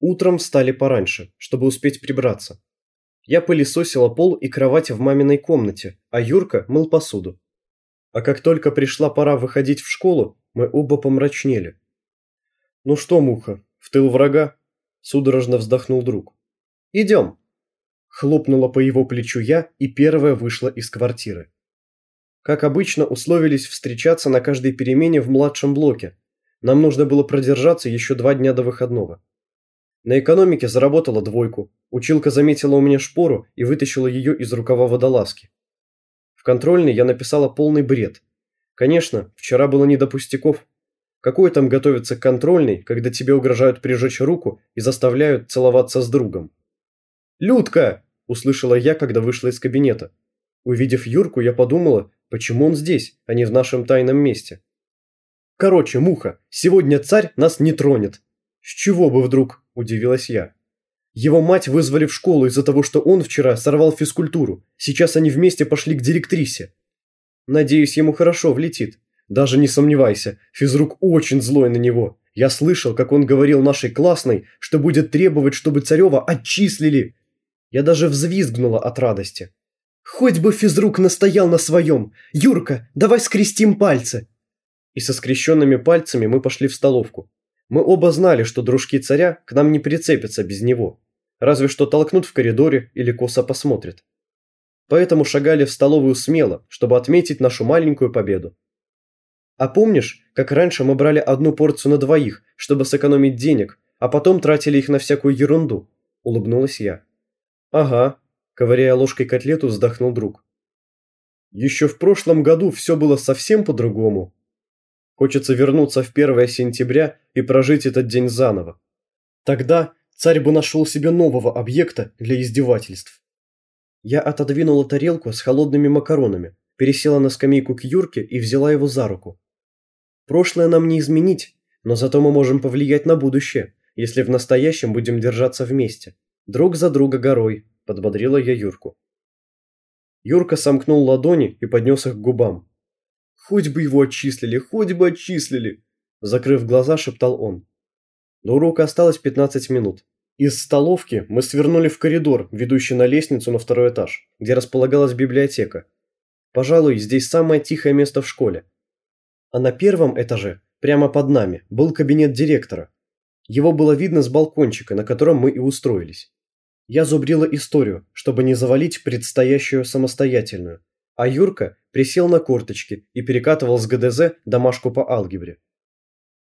Утром встали пораньше, чтобы успеть прибраться. Я пылесосила пол и кровать в маминой комнате, а Юрка мыл посуду. А как только пришла пора выходить в школу, мы оба помрачнели. «Ну что, Муха, в тыл врага?» – судорожно вздохнул друг. «Идем!» – хлопнула по его плечу я и первая вышла из квартиры. Как обычно, условились встречаться на каждой перемене в младшем блоке. Нам нужно было продержаться еще два дня до выходного. На экономике заработала двойку. Училка заметила у меня шпору и вытащила ее из рукава водолазки. В контрольной я написала полный бред. Конечно, вчера было не до пустяков. Какое там готовиться к контрольной, когда тебе угрожают прижечь руку и заставляют целоваться с другом? «Людка!» – услышала я, когда вышла из кабинета. Увидев Юрку, я подумала, почему он здесь, а не в нашем тайном месте. «Короче, Муха, сегодня царь нас не тронет». «С чего бы вдруг?» – удивилась я. Его мать вызвали в школу из-за того, что он вчера сорвал физкультуру. Сейчас они вместе пошли к директрисе. Надеюсь, ему хорошо влетит. Даже не сомневайся, физрук очень злой на него. Я слышал, как он говорил нашей классной, что будет требовать, чтобы Царева отчислили. Я даже взвизгнула от радости. Хоть бы физрук настоял на своем. Юрка, давай скрестим пальцы. И со скрещенными пальцами мы пошли в столовку. Мы оба знали, что дружки царя к нам не прицепятся без него. Разве что толкнут в коридоре или косо посмотрят. Поэтому шагали в столовую смело, чтобы отметить нашу маленькую победу. А помнишь, как раньше мы брали одну порцию на двоих, чтобы сэкономить денег, а потом тратили их на всякую ерунду? Улыбнулась я. Ага, ковыряя ложкой котлету, вздохнул друг. Еще в прошлом году все было совсем по-другому, Хочется вернуться в 1 сентября и прожить этот день заново. Тогда царь бы нашел себе нового объекта для издевательств. Я отодвинула тарелку с холодными макаронами, пересела на скамейку к Юрке и взяла его за руку. Прошлое нам не изменить, но зато мы можем повлиять на будущее, если в настоящем будем держаться вместе. Друг за друга горой, подбодрила я Юрку. Юрка сомкнул ладони и поднес их к губам. Хоть бы его отчислили, хоть бы отчислили!» Закрыв глаза, шептал он. До урока осталось 15 минут. Из столовки мы свернули в коридор, ведущий на лестницу на второй этаж, где располагалась библиотека. Пожалуй, здесь самое тихое место в школе. А на первом этаже, прямо под нами, был кабинет директора. Его было видно с балкончика, на котором мы и устроились. Я зубрила историю, чтобы не завалить предстоящую самостоятельную а Юрка присел на корточки и перекатывал с ГДЗ домашку по алгебре.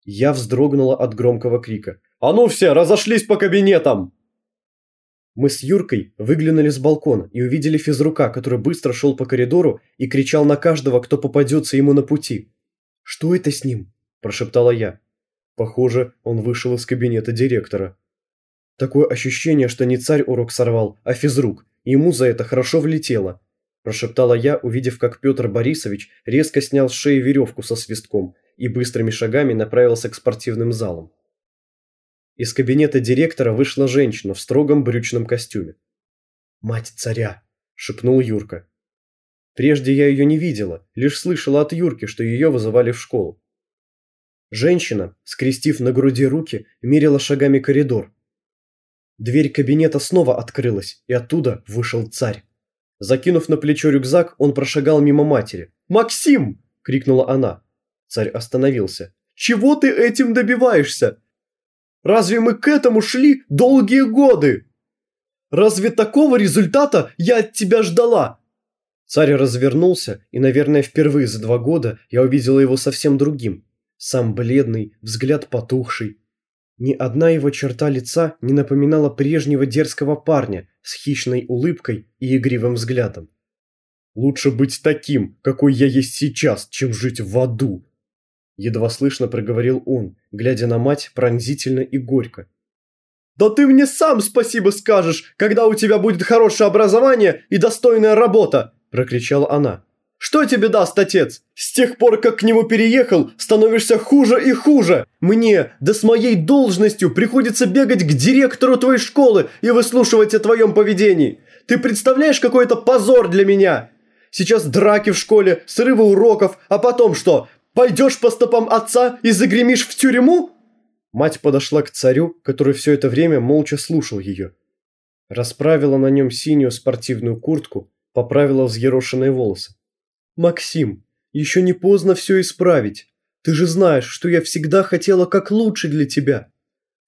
Я вздрогнула от громкого крика. «А ну все, разошлись по кабинетам!» Мы с Юркой выглянули с балкона и увидели физрука, который быстро шел по коридору и кричал на каждого, кто попадется ему на пути. «Что это с ним?» – прошептала я. Похоже, он вышел из кабинета директора. Такое ощущение, что не царь урок сорвал, а физрук. Ему за это хорошо влетело прошептала я, увидев, как Петр Борисович резко снял с шеи веревку со свистком и быстрыми шагами направился к спортивным залам. Из кабинета директора вышла женщина в строгом брючном костюме. «Мать царя!» – шепнул Юрка. Прежде я ее не видела, лишь слышала от Юрки, что ее вызывали в школу. Женщина, скрестив на груди руки, мерила шагами коридор. Дверь кабинета снова открылась, и оттуда вышел царь. Закинув на плечо рюкзак, он прошагал мимо матери. «Максим!» – крикнула она. Царь остановился. «Чего ты этим добиваешься? Разве мы к этому шли долгие годы? Разве такого результата я от тебя ждала?» Царь развернулся, и, наверное, впервые за два года я увидела его совсем другим. Сам бледный, взгляд потухший, ни одна его черта лица не напоминала прежнего дерзкого парня с хищной улыбкой и игривым взглядом. «Лучше быть таким, какой я есть сейчас, чем жить в аду!» Едва слышно проговорил он, глядя на мать пронзительно и горько. «Да ты мне сам спасибо скажешь, когда у тебя будет хорошее образование и достойная работа!» – прокричала она. Что тебе даст отец? С тех пор, как к нему переехал, становишься хуже и хуже. Мне, да с моей должностью, приходится бегать к директору твоей школы и выслушивать о твоем поведении. Ты представляешь, какой это позор для меня? Сейчас драки в школе, срывы уроков, а потом что? Пойдешь по стопам отца и загремишь в тюрьму? Мать подошла к царю, который все это время молча слушал ее. Расправила на нем синюю спортивную куртку, поправила взъерошенные волосы. «Максим, еще не поздно все исправить. Ты же знаешь, что я всегда хотела как лучше для тебя.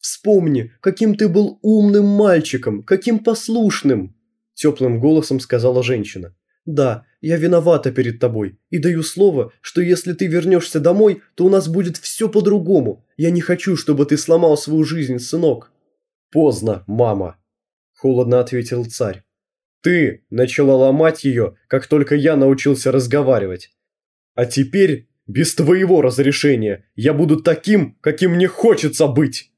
Вспомни, каким ты был умным мальчиком, каким послушным!» Теплым голосом сказала женщина. «Да, я виновата перед тобой и даю слово, что если ты вернешься домой, то у нас будет все по-другому. Я не хочу, чтобы ты сломал свою жизнь, сынок». «Поздно, мама», – холодно ответил царь. «Ты начала ломать ее, как только я научился разговаривать. А теперь, без твоего разрешения, я буду таким, каким мне хочется быть!»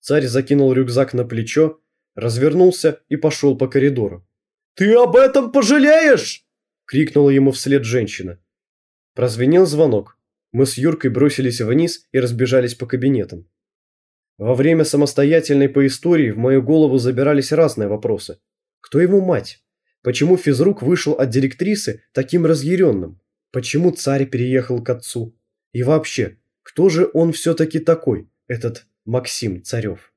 Царь закинул рюкзак на плечо, развернулся и пошел по коридору. «Ты об этом пожалеешь?» – крикнула ему вслед женщина. Прозвенел звонок. Мы с Юркой бросились вниз и разбежались по кабинетам. Во время самостоятельной по истории в мою голову забирались разные вопросы. Кто его мать? Почему физрук вышел от директрисы таким разъяренным? Почему царь переехал к отцу? И вообще, кто же он все-таки такой, этот Максим Царев?